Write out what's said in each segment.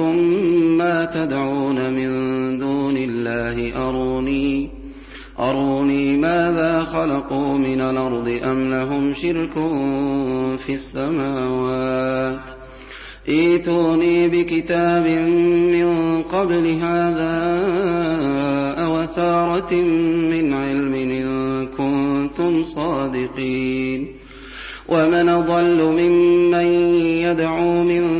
رايتم ما تدعون من دون الله أروني أروني ماذا خلقوا من الأرض أم لهم شرك في السماوات. ائتوني بكتاب من قبل هذا أثارة من علم إن كنتم صادقين. ومن أضل ممن يدعو من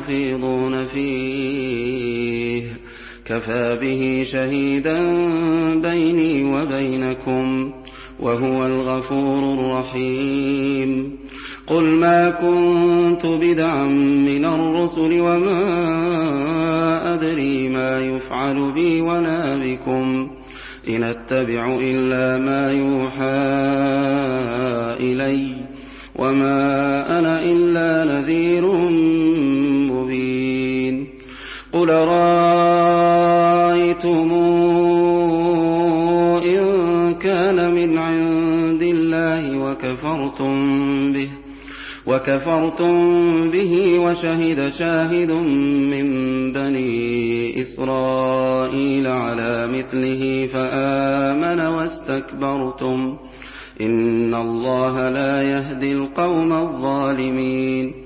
تفيضون فيه. كفى به شهيدا بيني وبينكم وهو الغفور الرحيم. قل ما كنت بدعا من الرسل وما أدري ما يفعل بي ولا بكم. إن أتبع إلا ما يوحى إلي وما أنا إلا نذير قل رأيتم إن كان من عند الله وكفرتم به وكفرتم به وشهد شاهد من بني إسرائيل على مثله فآمن واستكبرتم إن الله لا يهدي القوم الظالمين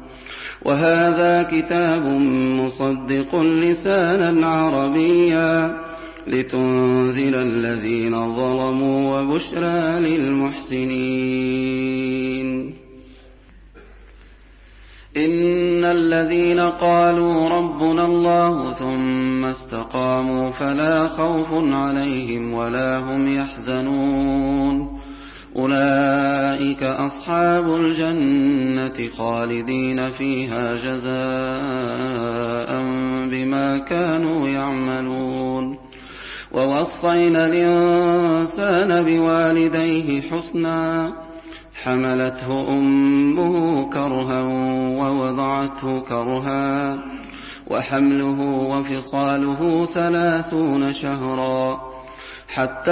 وهذا كتاب مصدق لسانا عربيا لتنزل الذين ظلموا وبشرى للمحسنين. إن الذين قالوا ربنا الله ثم استقاموا فلا خوف عليهم ولا هم يحزنون. أولئك أصحاب الجنة خالدين فيها جزاء بما كانوا يعملون. ووصينا الإنسان بوالديه حسناً حملته أمه كرها ووضعته كرها وحمله وفصاله ثلاثون شهرا حتى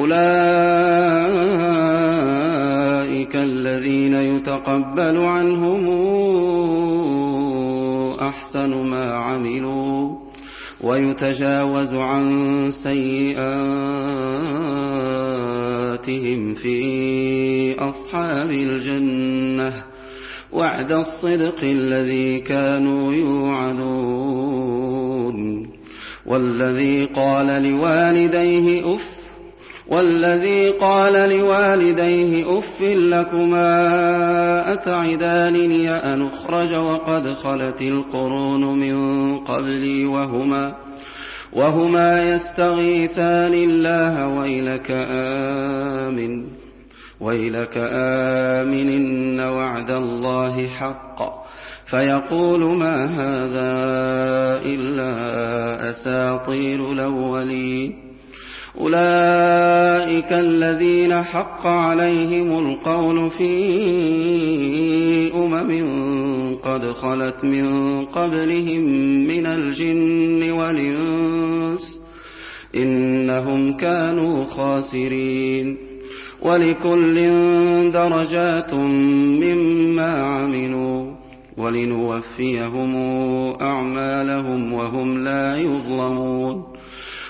أولئك الذين يتقبل عنهم أحسن ما عملوا ويتجاوز عن سيئاتهم في أصحاب الجنة وعد الصدق الذي كانوا يوعدون والذي قال لوالديه أف والذي قال لوالديه اف لكما اتعدانني ان اخرج وقد خلت القرون من قبلي وهما وهما يستغيثان الله ويلك آمن ويلك آمن إن وعد الله حق. فيقول ما هذا إلا أساطير الأولين أولئك الذين حق عليهم القول في أمم قد خلت من قبلهم من الجن والإنس إنهم كانوا خاسرين ولكل درجات مما عملوا ولنوفيهم أعمالهم وهم لا يظلمون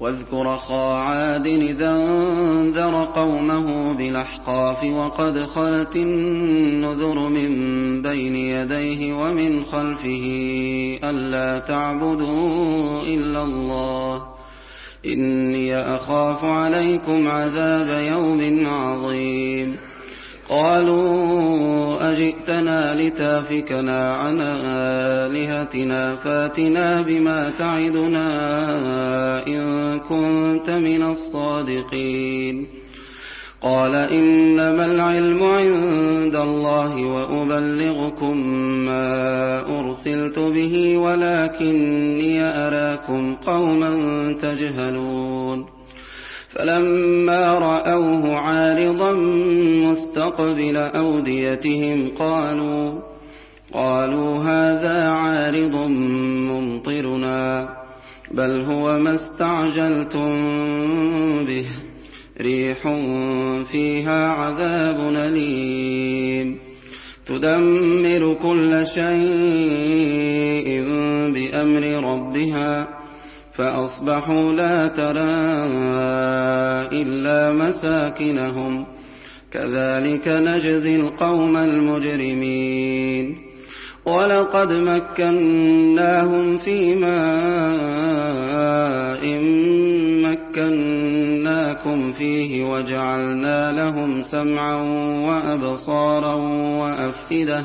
واذكر أخا عاد إذا انذر قومه بالأحقاف وقد خلت النذر من بين يديه ومن خلفه ألا تعبدوا إلا الله. إني أخاف عليكم عذاب يوم عظيم. قالوا أجئتنا لتافكنا عن آلهتنا فاتنا بما تعدنا إن كنت من الصادقين. قال إنما العلم عند الله وأبلغكم ما أرسلت به ولكني أراكم قوما تجهلون. فلما رأوه عارضا مستقبل أوديتهم قالوا قالوا هذا عارض ممطرنا بل هو ما استعجلتم به ريح فيها عذاب أليم. تدمر كل شيء بأمر ربها. فأصبحوا لا ترى إلا مساكنهم. كذلك نجزي القوم المجرمين. ولقد مكناهم في ماء مكناكم فيه وجعلنا لهم سمعا وأبصارا وأفئدة.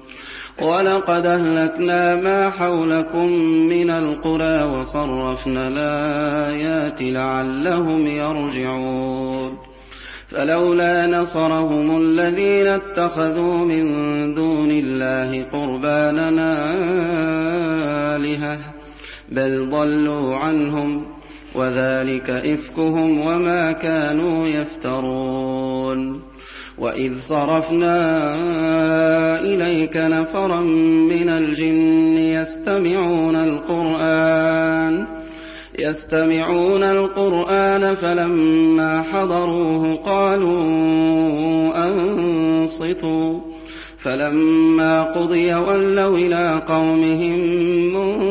ولقد أهلكنا ما حولكم من القرى وصرفنا الآيات لعلهم يرجعون. فلولا نصرهم الذين اتخذوا من دون الله قرباننا آلهة بل ضلوا عنهم وذلك إفكهم وما كانوا يفترون. وإذ صرفنا إليك نفرا من الجن يستمعون القرآن يستمعون القرآن فلما حضروه قالوا أنصتوا فلما قضي ولوا إلى قومهم منذرين